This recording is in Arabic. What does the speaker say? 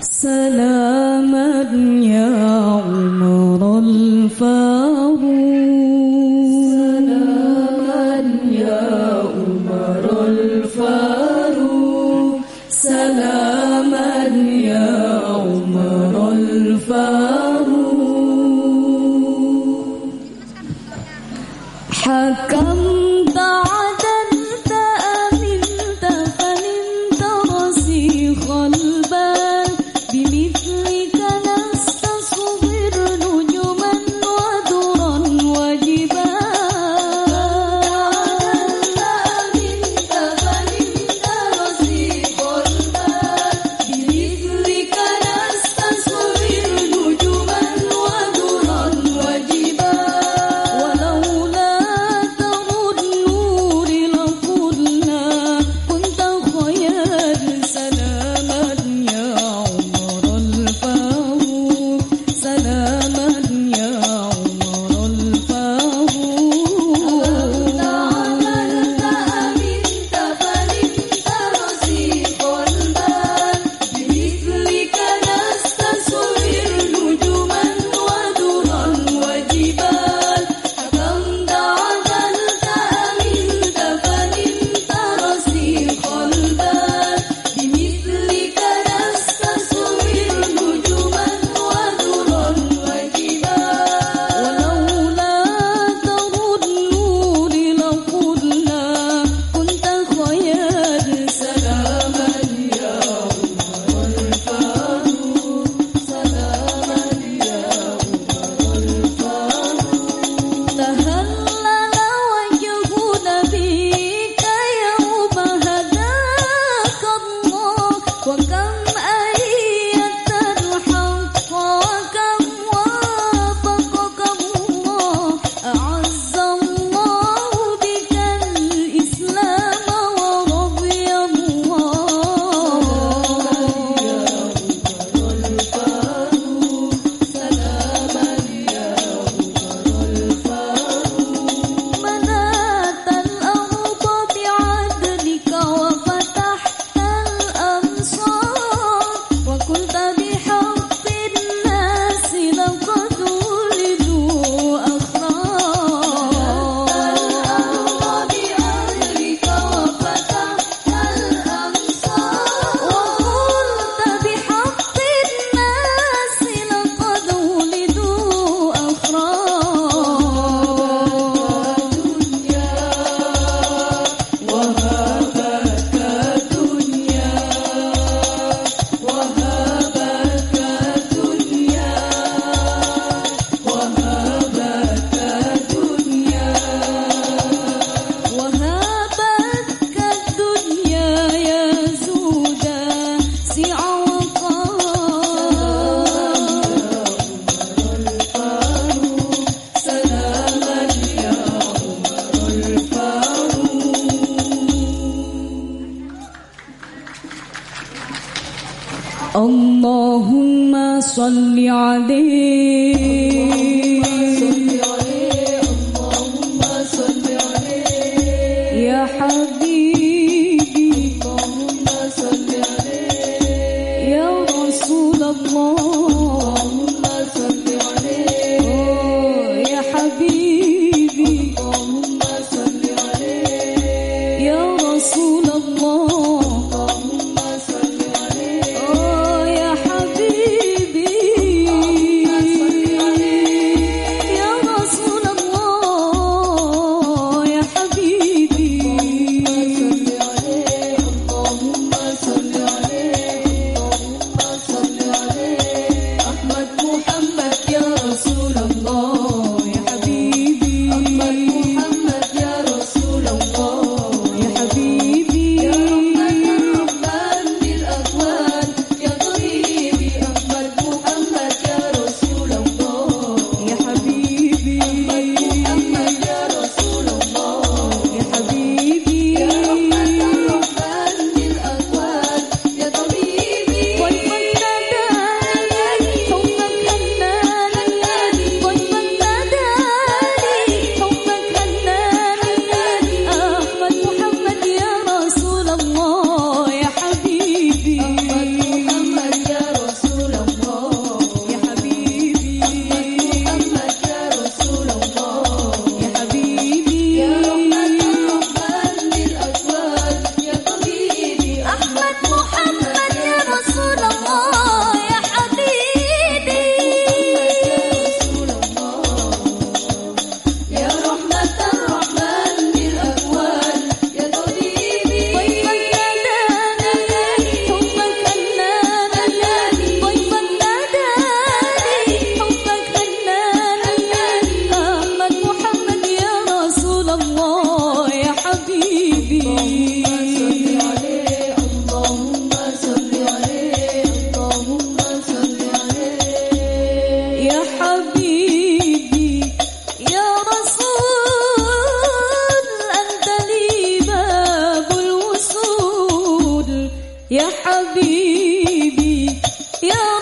سلاما يا عمر الفاروق. سلاما يا عمر الفاروق. سلاما يا عمر الفاروق حكم Allahumma salli alayhi يا حبيبي يا